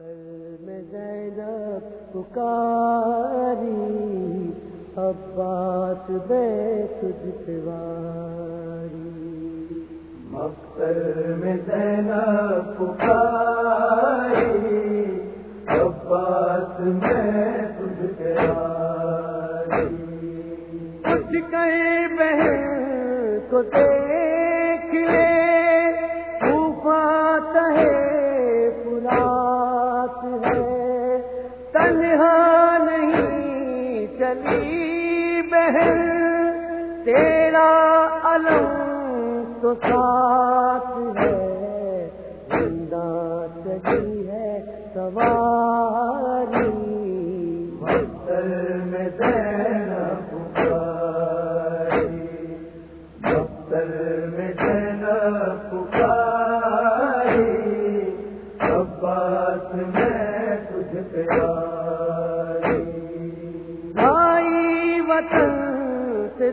میں زینب پکاری عباس بے تجھ پیواری مقصر میں زینب پکاری عباس میں تجھ پیواری کچھ کہیں بہن کو دیکھ لے تیرا علم تو ساتھ ہے، زندہ چلی ہے سواری۔ مقصر میں زینب پکاری مقصر میں زینب پکاری۔ عباس میں تجھ پیاری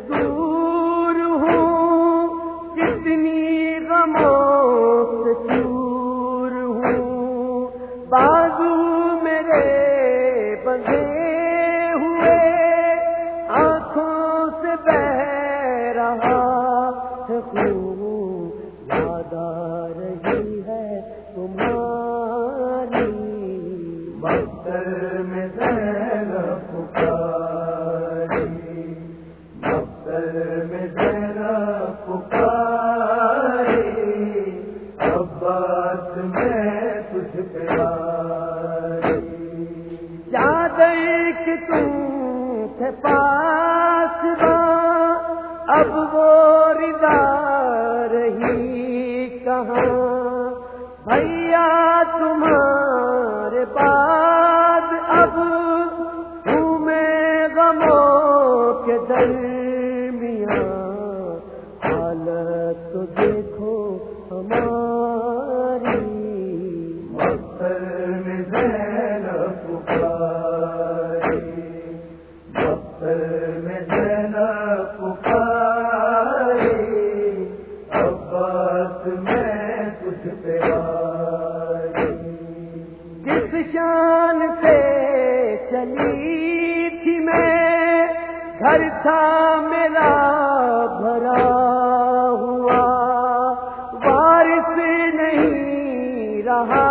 دور ہوں کتنی غموں سے چور ہوں بازو میرے بندے ہوئے، آنکھوں سے بہ رہا ہے یاد آ رہی ہے تمہاری غموں کے درمیان حالت تو دیکھو ہماری مقصر میں زینب پکاری میں زینب پکاری، عباس میں تجھ پیاری کس شان تھا میرا بھرا ہوا۔ وارث نہیں رہا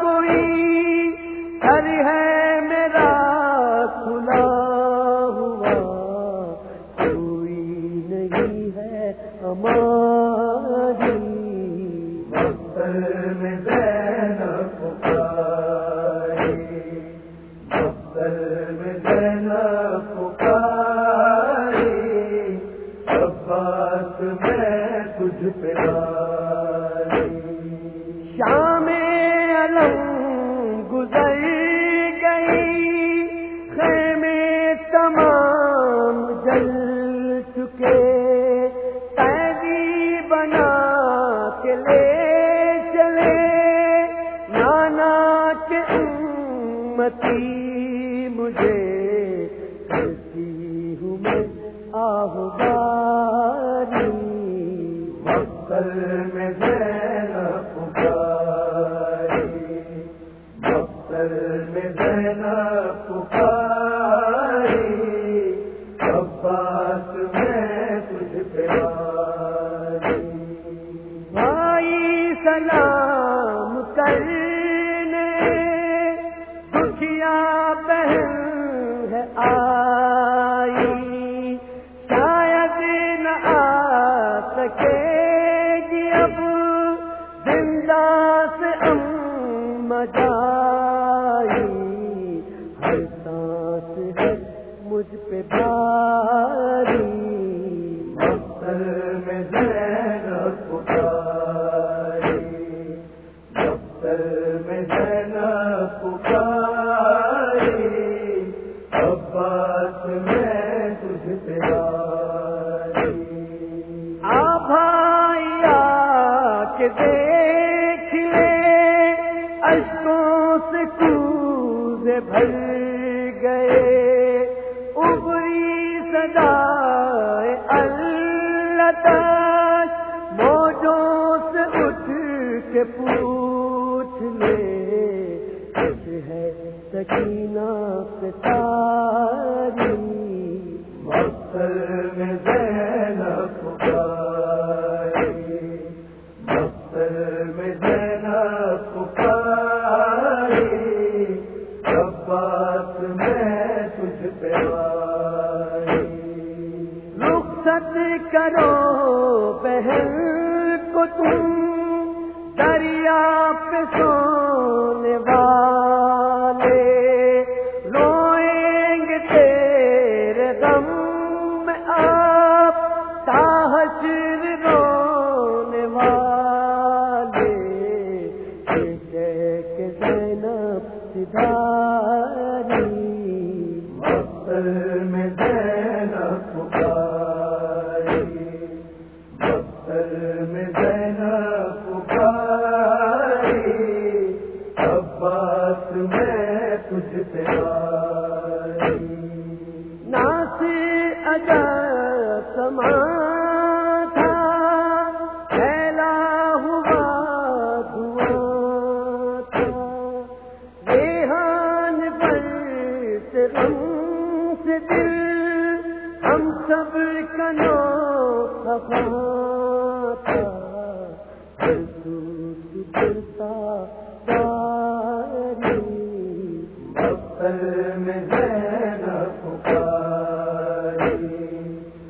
کوئی ہر ہے میرا کھلا ہوا۔ کوئی نہیں ہے ہمارا امتی مجھے کرتی ہوں میں آہواری مقصر میں زینب پکاری۔ مقصر میں زینب پکاری۔ عباس میں تجھ پیاری بھائی سلام۔ سکے گی اب زندہ سے ام جائی ہر سانس ہے مجھ پہ بھاری بھر گئے۔ ابری سدائے اللہ موجوں سے اٹھ کے پوچھ لے۔ کچھ ہے سکینہ مقتل کرو بہن کو تم دریا پہ سونے والے۔ روئیں گے تیرے غم میں آپ تاحشر رونے والے۔ کہ زینب سدھاری۔ میں تجھ پہ